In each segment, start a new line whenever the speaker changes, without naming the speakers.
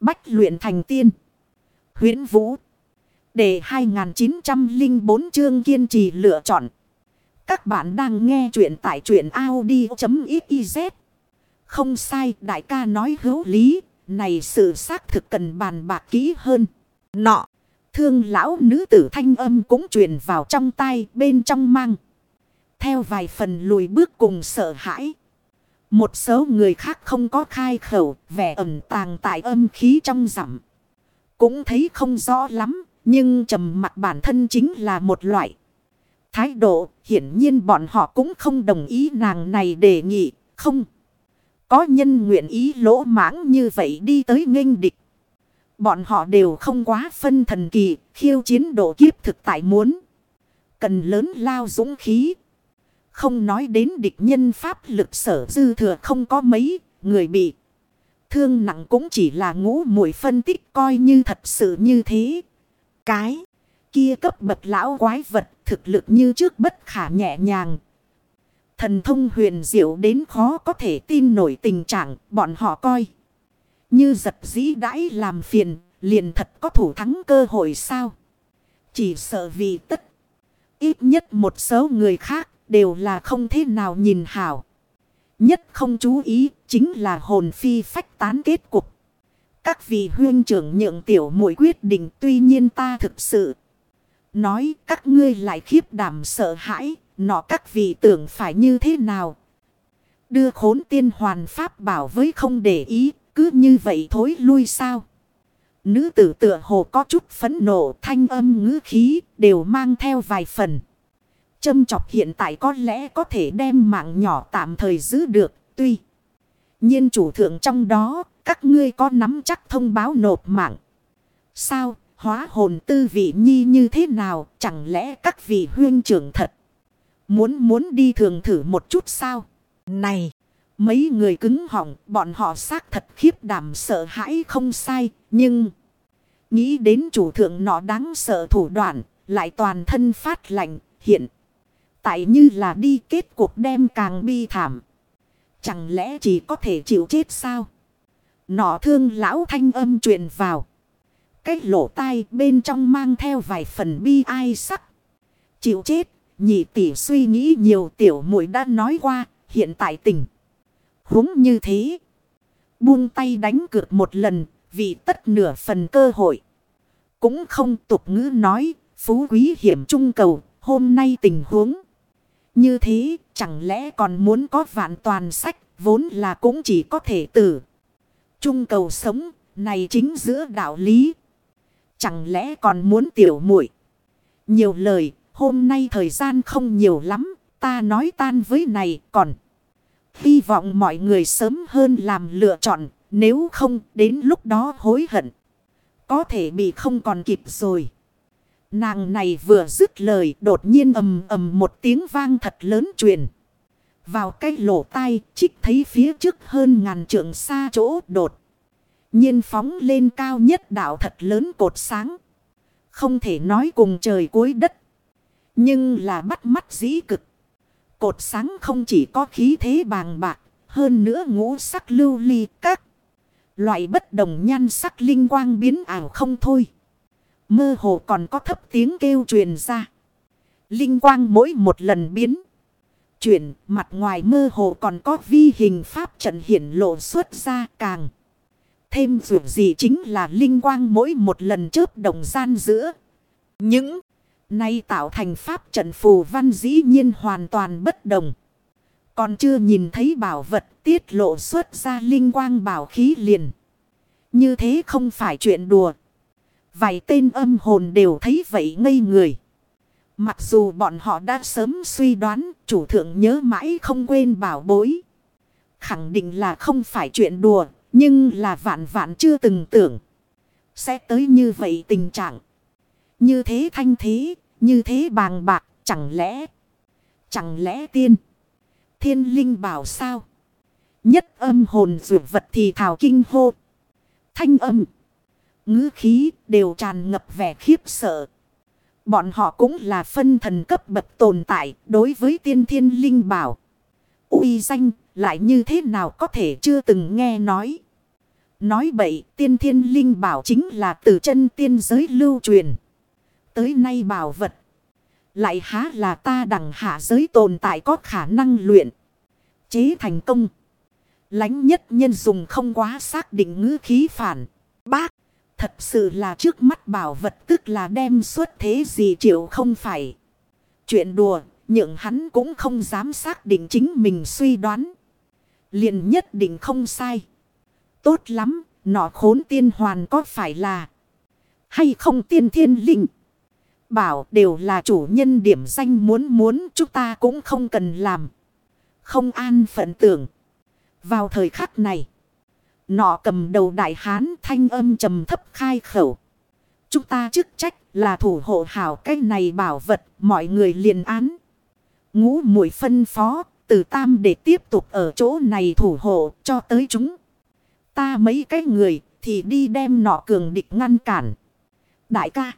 Bách luyện thành tiên. huyễn Vũ. Để 2904 chương kiên trì lựa chọn. Các bạn đang nghe truyện tại truyện Audi.xyz. Không sai, đại ca nói hữu lý. Này sự xác thực cần bàn bạc kỹ hơn. Nọ. Thương lão nữ tử thanh âm cũng truyền vào trong tay bên trong mang. Theo vài phần lùi bước cùng sợ hãi. Một số người khác không có khai khẩu, vẻ ẩn tàng tại âm khí trong rằm. Cũng thấy không rõ lắm, nhưng trầm mặt bản thân chính là một loại. Thái độ, hiển nhiên bọn họ cũng không đồng ý nàng này đề nghị, không. Có nhân nguyện ý lỗ mãng như vậy đi tới nghênh địch. Bọn họ đều không quá phân thần kỳ, khiêu chiến độ kiếp thực tại muốn. Cần lớn lao dũng khí. Không nói đến địch nhân pháp lực sở dư thừa không có mấy, người bị. Thương nặng cũng chỉ là ngũ mũi phân tích coi như thật sự như thế. Cái kia cấp bậc lão quái vật thực lực như trước bất khả nhẹ nhàng. Thần thông huyền diệu đến khó có thể tin nổi tình trạng bọn họ coi. Như giật dĩ đãi làm phiền, liền thật có thủ thắng cơ hội sao? Chỉ sợ vì tất. Ít nhất một số người khác đều là không thế nào nhìn hảo. Nhất không chú ý chính là hồn phi phách tán kết cục. Các vị huyên trưởng nhượng tiểu mũi quyết định tuy nhiên ta thực sự. Nói các ngươi lại khiếp đảm sợ hãi, nọ các vị tưởng phải như thế nào. Đưa khốn tiên hoàn pháp bảo với không để ý, cứ như vậy thối lui sao. Nữ tử tựa hồ có chút phấn nộ thanh âm ngữ khí đều mang theo vài phần. Châm chọc hiện tại có lẽ có thể đem mạng nhỏ tạm thời giữ được, tuy. nhiên chủ thượng trong đó, các ngươi có nắm chắc thông báo nộp mạng. Sao, hóa hồn tư vị nhi như thế nào, chẳng lẽ các vị huyên trưởng thật. Muốn muốn đi thường thử một chút sao? Này, mấy người cứng họng, bọn họ xác thật khiếp đảm sợ hãi không sai, nhưng... Nghĩ đến chủ thượng nọ đáng sợ thủ đoạn, lại toàn thân phát lạnh, hiện... Tại như là đi kết cuộc đem càng bi thảm. Chẳng lẽ chỉ có thể chịu chết sao? Nọ thương lão thanh âm truyền vào. Cái lỗ tai bên trong mang theo vài phần bi ai sắc. Chịu chết, nhị tỷ suy nghĩ nhiều tiểu muội đã nói qua, hiện tại tình. huống như thế. Buông tay đánh cược một lần, vì tất nửa phần cơ hội. Cũng không tục ngữ nói, phú quý hiểm trung cầu, hôm nay tình huống. Như thế, chẳng lẽ còn muốn có vạn toàn sách, vốn là cũng chỉ có thể tử. Trung cầu sống, này chính giữa đạo lý. Chẳng lẽ còn muốn tiểu muội Nhiều lời, hôm nay thời gian không nhiều lắm, ta nói tan với này còn. Hy vọng mọi người sớm hơn làm lựa chọn, nếu không, đến lúc đó hối hận. Có thể bị không còn kịp rồi. Nàng này vừa dứt lời, đột nhiên ầm ầm một tiếng vang thật lớn truyền. Vào cái lỗ tai trích thấy phía trước hơn ngàn trượng xa chỗ đột. nhiên phóng lên cao nhất đảo thật lớn cột sáng. Không thể nói cùng trời cuối đất. Nhưng là bắt mắt dĩ cực. Cột sáng không chỉ có khí thế bàng bạc. Hơn nữa ngũ sắc lưu ly các. Loại bất đồng nhan sắc linh quang biến ảo không thôi. Mơ hồ còn có thấp tiếng kêu truyền ra. Linh quang mỗi một lần biến. Chuyển, mặt ngoài mơ hồ còn có vi hình pháp trận hiển lộ xuất ra càng. Thêm dù gì chính là linh quang mỗi một lần chớp đồng gian giữa. Những nay tạo thành pháp trận phù văn dĩ nhiên hoàn toàn bất đồng. Còn chưa nhìn thấy bảo vật tiết lộ xuất ra linh quang bảo khí liền. Như thế không phải chuyện đùa. Vài tên âm hồn đều thấy vậy ngây người. Mặc dù bọn họ đã sớm suy đoán chủ thượng nhớ mãi không quên bảo bối. Khẳng định là không phải chuyện đùa, nhưng là vạn vạn chưa từng tưởng. Sẽ tới như vậy tình trạng. Như thế thanh thế, như thế bàng bạc, chẳng lẽ... Chẳng lẽ tiên... Thiên linh bảo sao? Nhất âm hồn dụ vật thì thảo kinh hô. Thanh âm ngữ khí đều tràn ngập vẻ khiếp sợ. Bọn họ cũng là phân thần cấp bậc tồn tại đối với tiên thiên linh bảo. uy danh lại như thế nào có thể chưa từng nghe nói. Nói bậy, tiên thiên linh bảo chính là từ chân tiên giới lưu truyền. Tới nay bảo vật. Lại há là ta đẳng hạ giới tồn tại có khả năng luyện. Chế thành công. Lánh nhất nhân dùng không quá xác định ngữ khí phản. Bác. Thật sự là trước mắt bảo vật tức là đem xuất thế gì chịu không phải. Chuyện đùa. Nhưng hắn cũng không dám xác định chính mình suy đoán. liền nhất định không sai. Tốt lắm. Nọ khốn tiên hoàn có phải là. Hay không tiên thiên linh. Bảo đều là chủ nhân điểm danh muốn muốn chúng ta cũng không cần làm. Không an phận tưởng. Vào thời khắc này. Nọ cầm đầu đại hán thanh âm trầm thấp khai khẩu. Chúng ta chức trách là thủ hộ hảo cái này bảo vật, mọi người liền án. Ngũ mũi phân phó, từ tam để tiếp tục ở chỗ này thủ hộ cho tới chúng. Ta mấy cái người thì đi đem nọ cường địch ngăn cản. Đại ca.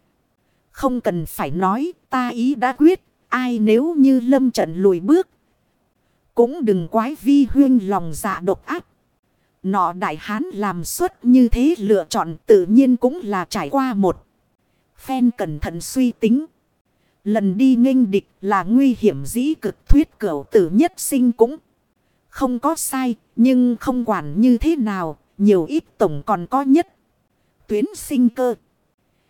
Không cần phải nói, ta ý đã quyết. Ai nếu như lâm trận lùi bước. Cũng đừng quái vi huyên lòng dạ độc ác. Nọ đại hán làm suốt như thế lựa chọn tự nhiên cũng là trải qua một. Phen cẩn thận suy tính. Lần đi nghênh địch là nguy hiểm dĩ cực thuyết cửu tử nhất sinh cũng không có sai. Nhưng không quản như thế nào, nhiều ít tổng còn có nhất. Tuyến sinh cơ.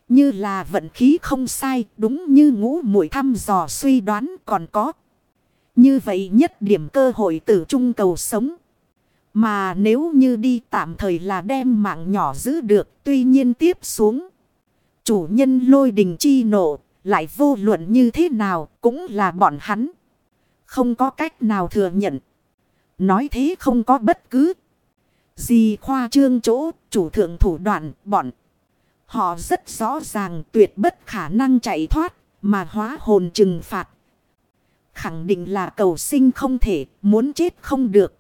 Như là vận khí không sai, đúng như ngũ mũi thăm dò suy đoán còn có. Như vậy nhất điểm cơ hội tử trung cầu sống. Mà nếu như đi tạm thời là đem mạng nhỏ giữ được, tuy nhiên tiếp xuống. Chủ nhân lôi đình chi nộ, lại vô luận như thế nào, cũng là bọn hắn. Không có cách nào thừa nhận. Nói thế không có bất cứ gì khoa trương chỗ, chủ thượng thủ đoạn, bọn. Họ rất rõ ràng tuyệt bất khả năng chạy thoát, mà hóa hồn trừng phạt. Khẳng định là cầu sinh không thể, muốn chết không được.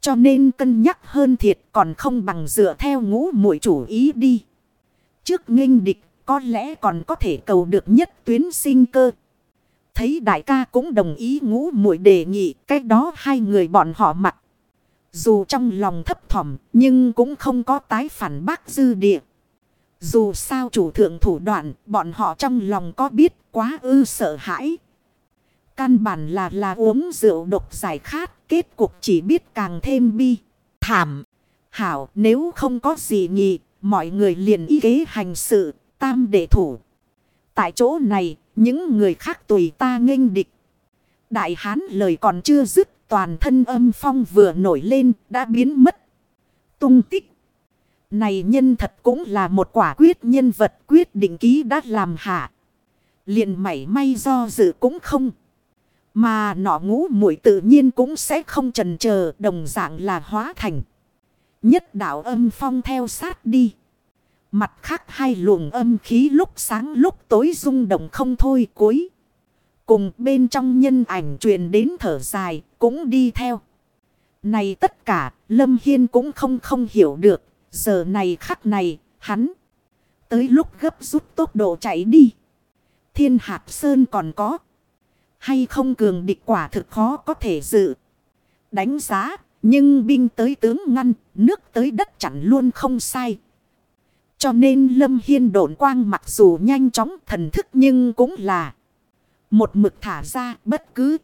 Cho nên cân nhắc hơn thiệt còn không bằng dựa theo ngũ mũi chủ ý đi. Trước nghênh địch, có lẽ còn có thể cầu được nhất tuyến sinh cơ. Thấy đại ca cũng đồng ý ngũ mũi đề nghị cách đó hai người bọn họ mặt. Dù trong lòng thấp thỏm, nhưng cũng không có tái phản bác dư địa. Dù sao chủ thượng thủ đoạn, bọn họ trong lòng có biết quá ư sợ hãi. Căn bản là là uống rượu độc giải khát, kết cục chỉ biết càng thêm bi. Thảm. Hảo, nếu không có gì nhị mọi người liền ý kế hành sự, tam đệ thủ. Tại chỗ này, những người khác tùy ta nghênh địch. Đại hán lời còn chưa dứt, toàn thân âm phong vừa nổi lên, đã biến mất. Tung tích. Này nhân thật cũng là một quả quyết nhân vật quyết định ký đã làm hạ. liền mảy may do dự cũng không. Mà nọ ngũ muội tự nhiên cũng sẽ không trần chờ, đồng dạng là hóa thành. Nhất đạo âm phong theo sát đi. Mặt khác hai luồng âm khí lúc sáng lúc tối rung động không thôi cuối. Cùng bên trong nhân ảnh truyền đến thở dài cũng đi theo. Này tất cả, Lâm Hiên cũng không không hiểu được. Giờ này khắc này, hắn. Tới lúc gấp rút tốc độ chạy đi. Thiên hạt sơn còn có. Hay không cường địch quả thực khó có thể dự. Đánh giá. Nhưng binh tới tướng ngăn. Nước tới đất chặn luôn không sai. Cho nên Lâm Hiên độn quang mặc dù nhanh chóng thần thức nhưng cũng là một mực thả ra bất cứ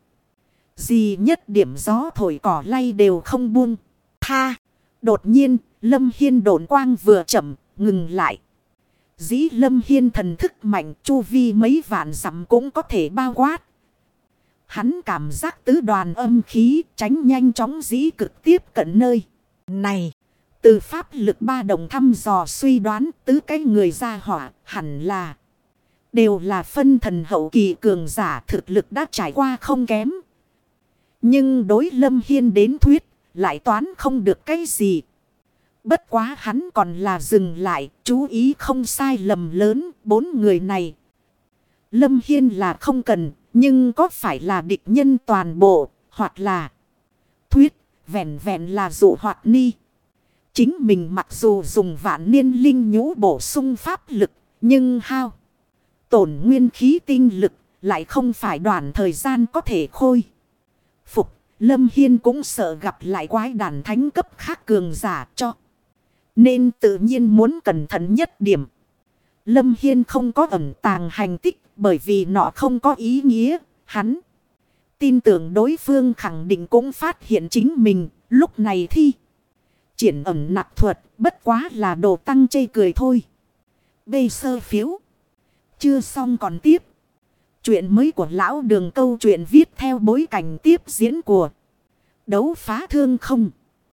gì nhất điểm gió thổi cỏ lay đều không buông. Tha. Đột nhiên, Lâm Hiên độn quang vừa chậm, ngừng lại. Dĩ Lâm Hiên thần thức mạnh, chu vi mấy vạn dặm cũng có thể bao quát. Hắn cảm giác tứ đoàn âm khí tránh nhanh chóng dĩ cực tiếp cận nơi. Này! Từ pháp lực ba đồng thăm dò suy đoán tứ cái người ra hỏa hẳn là. Đều là phân thần hậu kỳ cường giả thực lực đã trải qua không kém. Nhưng đối lâm hiên đến thuyết lại toán không được cái gì. Bất quá hắn còn là dừng lại, chú ý không sai lầm lớn, bốn người này. Lâm Hiên là không cần nhưng có phải là địch nhân toàn bộ hoặc là thuyết vẹn vẹn là dụ hoạt ni. Chính mình mặc dù dùng vạn niên linh nhũ bổ sung pháp lực, nhưng hao. Tổn nguyên khí tinh lực, lại không phải đoạn thời gian có thể khôi. Phục, Lâm Hiên cũng sợ gặp lại quái đàn thánh cấp khác cường giả cho. Nên tự nhiên muốn cẩn thận nhất điểm. Lâm Hiên không có ẩn tàng hành tích bởi vì nó không có ý nghĩa. Hắn tin tưởng đối phương khẳng định cũng phát hiện chính mình, lúc này thi. Triển ẩn nạp thuật, bất quá là đồ tăng chê cười thôi. Bê sơ phiếu. Chưa xong còn tiếp. Chuyện mới của lão đường câu chuyện viết theo bối cảnh tiếp diễn của đấu phá thương không.